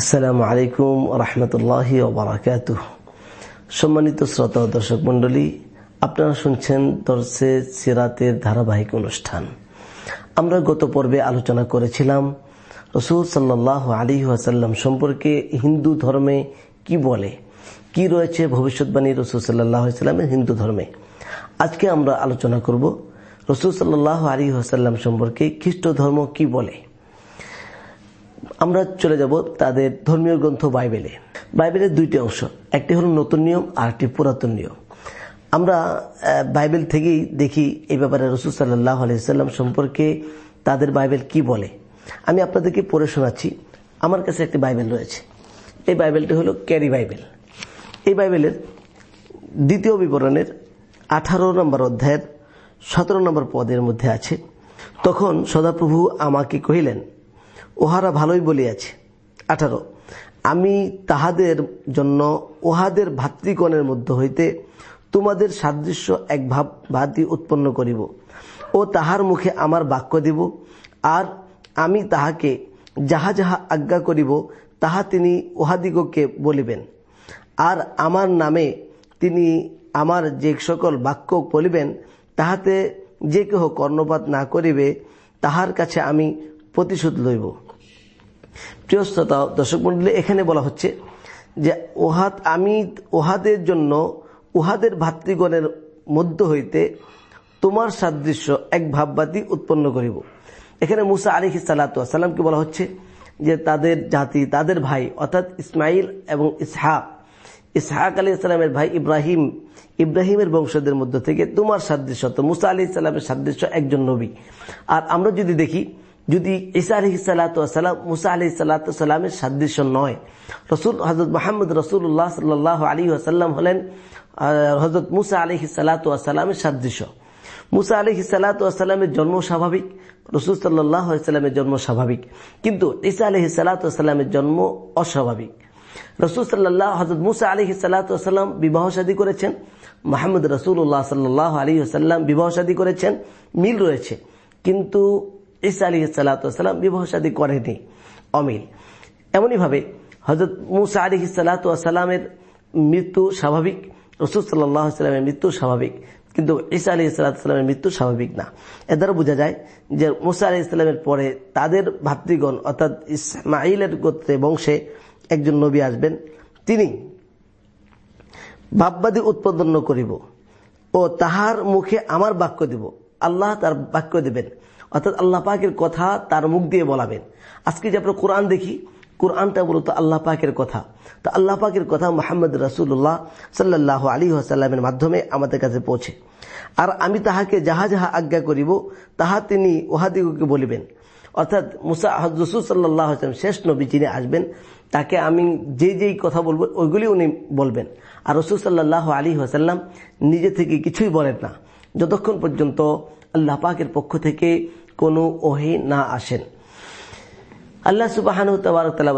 আসসালামু আলাইকুম রহমতুল্লাহ ওবরাকাত সম্মানিত শ্রোতা ও দর্শক মন্ডলী আপনারা শুনছেন দর্শে সিরাতের ধারাবাহিক অনুষ্ঠান। আমরা গত পর্বে আলোচনা করেছিলাম, রসুল সাল্লাহ আলী ওয়াসাল্লাম সম্পর্কে হিন্দু ধর্মে কি বলে, কি রয়েছে ভবিষ্যৎবাণী রসুল সাল্লাহ সাল্লামের হিন্দু ধর্মে। আজকে আমরা আলোচনা করব, রসুল সাল্লাহ আলী ওয়াসাল্লাম সম্পর্কে খ্রিস্ট ধর্ম কি বলে। আমরা চলে যাব তাদের ধর্মীয় গ্রন্থ বাইবেলে। বাইবেলের দুইটি অংশ, একটি হলো নতুন নিয়ম আর একটি পুরাতন নিয়ম। আমরা বাইবেল থেকেই দেখি এই ব্যাপারে রসুল সাল্লাহ আলাইসাল্লাম সম্পর্কে তাদের বাইবেল কি বলে। আমি আপনাদেরকে পড়ে শোনাচ্ছি। আমার কাছে একটি বাইবেল রয়েছে। এই বাইবেলটি হলো ক্যারি বাইবেল। এই বাইবেলের দ্বিতীয় বিবরণের আঠারো নম্বর অধ্যায়ের সতেরো নম্বর পদের মধ্যে আছে, তখন সদাপ্রভু আমাকে কহিলেন ওহারা ভালোই বলিয়াছে। আঠারো। আমি তাহাদের জন্য ওহাদের ভাতৃগণের মধ্য হইতে তোমাদের সাদৃশ্য এক ভাব ভাতি উৎপন্ন করিব ও তাহার মুখে আমার বাক্য দিব আর আমি তাহাকে যাহা যাহা আজ্ঞা করিব তাহা তিনি উহাদিগকে বলিবেন আর আমার নামে তিনি আমার যে সকল বাক্য বলিবেন তাহাতে যে কেহ কর্ণপাত না করিবে তাহার কাছে আমি প্রতিশোধ লইব। প্রিয় শ্রোতা দর্শক মন্ডলী, এখানে বলা হচ্ছে যে ওহাদ আমি ওহাদের জন্য উহাদের ভাতৃগণের মধ্য হইতে তোমার সাদৃশ্য এক ভাববাদী উৎপন্ন করিব। এখানে মুসা আলী সাল্লাতামকে বলা হচ্ছে যে তাদের জাতি, তাদের ভাই, অর্থাৎ ইসমাইল এবং ইসহাক। ইসহাক আলী ইসলামের ভাই ইব্রাহিম, ইব্রাহিমের বংশদের মধ্য থেকে তোমার সাদৃশ্য তো মুসা আলি ইসলামের সাদৃশ্য একজন নবী। আর আমরা যদি দেখি যদি ঈসা আলি সাল্লাতাম মুসা আলি সাল্লাতামের সাদৃশ্য নয়। রসুল হজরত মাহমুদ রসুল্লাহ সাল্লাহ আলী আসাল্লাম হলেন হজরত মুসা আলি সাল্লাতামের সাদৃশ্য। মুসা আলি সাল্লাতামের জন্ম স্বাভাবিক, রসুল সাল্লাহ সাল্লামের জন্ম স্বাভাবিক, কিন্তু ঈসা আলি সাল্লাতামের জন্ম অস্বাভাবিক। রসুল সাল্লাহ হজরত মুসা আলী সাল্লাতাম বিবাহ শাদী করেছেন মাহমুদ রসুল্লাহ সাল্লাহ আলী সাল্লাম বিবাহ শাদী করেছেন, মিল রয়েছে। কিন্তু ঈসা আলী সাল্লাতাম বিবাহ শাদী করেনি অমিল। এমনইভাবে হজরত মুসা আলী সাল্লাতামের মৃত্যু স্বাভাবিক, রসুল সাল্লাহ সাল্লামের মৃত্যু স্বাভাবিক, কিন্তু ঈসা আলী সাল্লাতামের মৃত্যু স্বাভাবিক না। এ দ্বারা বোঝা যায় যে মুসা আলী ইসলামের পরে তাদের ভাতৃগণ, অর্থাৎ ইসমাইলের গোত্রে বংশে একজন নবী আসবেন। তিনি ভাববাদী উৎপাদন করিব ও তাহার মুখে আমার বাক্য দিব। আল্লাহ তার বাক্য দিবেন। অর্থাৎ আল্লাহ পাকের কথা তার মুখ দিয়ে বলাবেন। আজকে যে আমরা কোরআন দেখি, কোরআনটা মূলত আল্লাহ পাকের কথা। তো আল্লাহ পাকের কথা মোহাম্মদ রসুল্লাহ সাল্লাহ আলী আসাল্লামের মাধ্যমে আমাদের কাছে পৌঁছে। আর আমি তাহাকে যাহা যাহা আজ্ঞা করিব, তাহা তিনি ওহাদিগকে বলিবেন। অর্থাৎ মুসা রসুল সাল্লাহ শেষ নবী যিনি আসবেন, তাকে আমি যে যেই কথা বলব, ওইগুলি উনি বলবেন। আর রসুল সাল্লাহ আলী আসাল্লাম নিজে থেকে কিছুই বলেন না। যতক্ষণ পর্যন্ত আল্লাহ পাকের পক্ষ থেকে কোনো ওহি না আসেন। আল্লাহ সুবাহান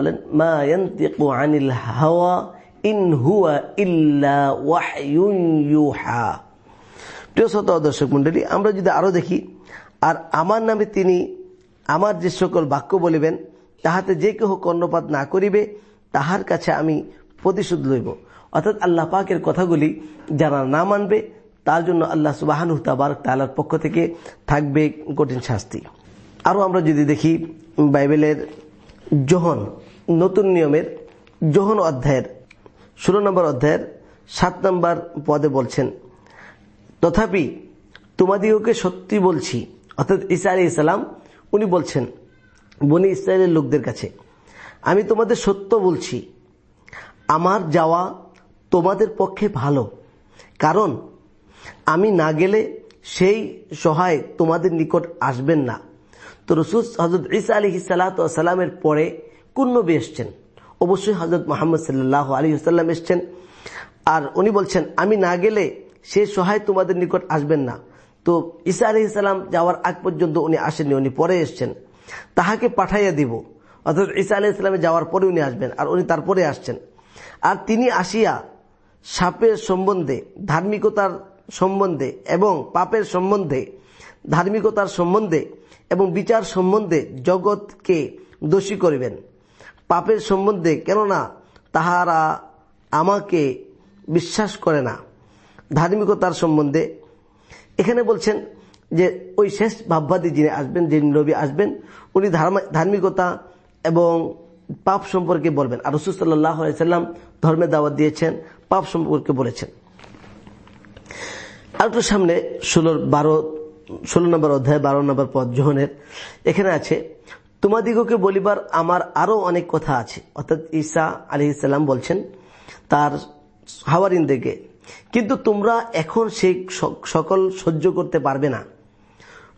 বলেন আনিল ইন ইল্লা প্রিয় দর্শক মন্ডলী আমরা যদি আরও দেখি, আর আমার নামে তিনি আমার যে সকল বাক্য বলিবেন, তাহাতে যে কেহ কর্ণপাত না করিবে, তাহার কাছে আমি প্রতিশোধ লইব। অর্থাৎ আল্লাহ পাকের কথাগুলি যারা না মানবে তার জন্য আল্লাহ সুবাহানু তাবারক তালার পক্ষ থেকে থাকবে কঠিন শাস্তি। আরও আমরা যদি দেখি, বাইবেলের জোহন, নতুন নিয়মের জোহন অধ্যায়ের, ষোলো নম্বর অধ্যায়ের সাত নম্বর পদে বলছেন, তথাপি তোমাদিওকে সত্যি বলছি। অর্থাৎ ইসা আলী ইসলাম উনি বলছেন, বনি ইসরায়েলের লোকদের কাছে, আমি তোমাদের সত্য বলছি। আমার যাওয়া তোমাদের পক্ষে ভালো। কারণ আমি না গেলে সেই সহায় তোমাদের নিকট আসবেন না। তো রসুল হজরত ইসা আলী সালাতামের পরে কোন নবী এসছেন। অবশ্যই হজরত মোহাম্মদ সাল্লাহ আলী সাল্লাম এসছেন। আর উনি বলছেন, আমি না গেলে সে সহায় তোমাদের নিকট আসবেন না। তো ঈসা আলি ইসলাম যাওয়ার আগ পর্যন্ত উনি আসেননি, উনি পরে এসছেন। তাহাকে পাঠাইয়া দিব। অর্থাৎ ঈসা আলি ইসলামে যাওয়ার পরে উনি আসবেন আর উনি তারপরে আসছেন। আর তিনি আসিয়া সাপের সম্বন্ধে ধার্মিকতার সম্বন্ধে এবং পাপের সম্বন্ধে, ধার্মিকতার সম্বন্ধে এবং বিচার সম্বন্ধে জগৎকে দোষী করিবেন। পাপের সম্বন্ধে কেননা তাহারা আমাকে বিশ্বাস করে না, ধার্মিকতার সম্বন্ধে। এখানে বলছেন যে ওই শেষ ভাববাদী যিনি আসবেন যে নবী আসবেন, উনি ধার্মিকতা এবং পাপ সম্পর্কে বলবেন। আর রসুসাল্লাহ সাল্লাম ধর্মের দাওয়াত দিয়েছেন, পাপ সম্পর্কে বলেছেন। আর একটু সামনে ষোলোর বারো, ষোলো নম্বর অধ্যায়, বারো নম্বর পদ, জোহনের। এখানে আছে, তোমাদিগকে বলিবার আমার আরও অনেক কথা আছে। অর্থাৎ ঈসা আলি ইসাল্লাম বলছেন, তার হাওয়ারিন হাওয়ারিনদেরকে কিন্তু তোমরা এখন সেই সকল সহ্য করতে পারবে না।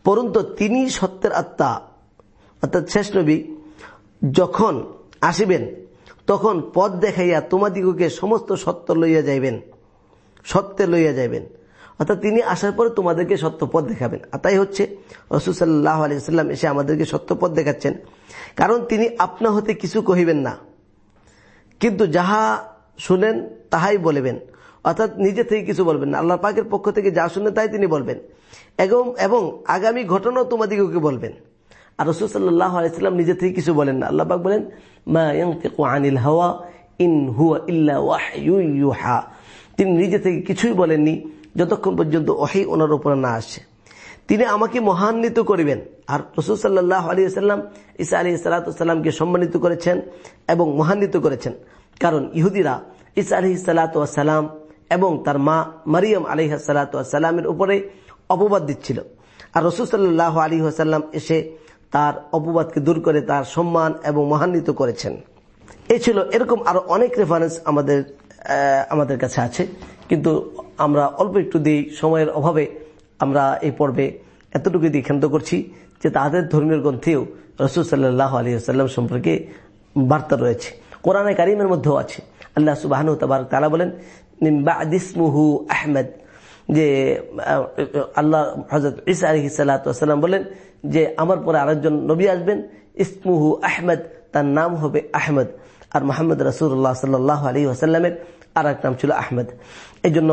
পরন্তু তিনি সত্যের আত্মা, অর্থাৎ শেষ নবী, যখন আসিবেন, তখন পথ দেখাইয়া তোমাদিগকে সমস্ত সত্য লইয়া যাইবেন, সত্যে লইয়া যাইবেন। অর্থাৎ তিনি আসার পরে তোমাদেরকে সত্য পথ দেখাবেন। আর তাই হচ্ছে রসুসাল্লাহ আলিয়াল্লাম এসে আমাদেরকে সত্য পথ দেখাচ্ছেন। কারণ তিনি আপনা হতে কিছু কহিবেন না। কিন্তু যাহা শুনেন, তাহাই বলবেন। অর্থাৎ নিজে থেকে কিছু বলবেন না। আল্লাহ পাকের পক্ষ থেকে যা শুনে তাই তিনি বলবেন। এবং এবং আগামী ঘটনাও তোমাদিগকে বলবেন। আর রসুল্লাহ আলাইসাল্লাম নিজে থেকে কিছু বলেন না। আল্লাহ পাক বলেন আনিল হাওয়া ইন হুয়া ইল্লা তিনি নিজে থেকে কিছুই বলেননি। যতক্ষণ পর্যন্ত ওহি ওনার উপরে না আসছে তিনি আমাকে মহান্বিত করিবেন। আর রসুল সাল্লাহ আলী সাল্লাম ইসা আলী সালাতামকে সম্মানিত করেছেন এবং মহান্বিত করেছেন। কারণ ইহুদিরা ইসা আলি সালাতাম এবং তার মা মারিয়াম আলী সালাতামের উপরে অপবাদ দিচ্ছিল। আর রসুল সাল্লাহ আলী সাল্লাম এসে তার অপবাদকে দূর করে তার সম্মান এবং মহান্বিত করেছেন। এ ছিল এরকম আরও অনেক রেফারেন্স আমাদের আমাদের কাছে আছে। কিন্তু আমরা অল্প একটু দিই সময়ের অভাবে আমরা এই পর্বে এতটুকু দিয়ে করছি যে তাদের ধর্মীয় গ্রন্থেও রসুল সাল্লাহ আলী সম্পর্কে বার্তা রয়েছে। কোরআনে কারিমের মধ্যেও আছে। আল্লাহ সুবাহ তালা বলেন নিম্বাদিসমুহু আহমেদ। যে আল্লাহ হজরত ইসা আলহি বলেন যে, আমার পরে আরেকজন নবী আসবেন, ইসমুহু আহমেদ। তার নাম হবে আহমেদ। আর মোহাম্মদ রসুল্লাহ সাল্লাহ আলী আসাল্লামের আর এক নাম ছিল আহমেদ। এই জন্য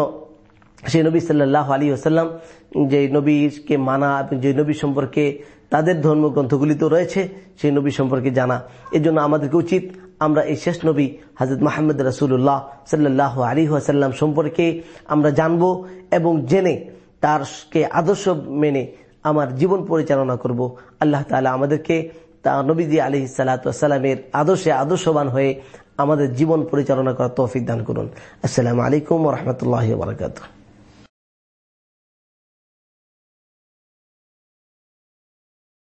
সেই নবী সাল্লাহ আলী আসাল্লাম যে নবীকে মানা, যে নবী সম্পর্কে তাদের ধর্মগ্রন্থগুলি তো রয়েছে, সেই নবী সম্পর্কে জানা। এই জন্য আমাদেরকে উচিত আমরা এই শেষ নবী, হাজরত মাহমদ রসুল্লাহ সাল্লাহ আলী আসাল্লাম সম্পর্কে আমরা জানব এবং জেনে তারকে আদর্শ মেনে আমার জীবন পরিচালনা করব। আল্লাহ তালা আমাদেরকে তা নবীজি আলি সালাতামের আদর্শে আদর্শবান হয়ে আমাদের জীবন পরিচালনা করার তৌফিক দান করুন। আসসালামু আলাইকুম রহমতুল্লাহ বারকাত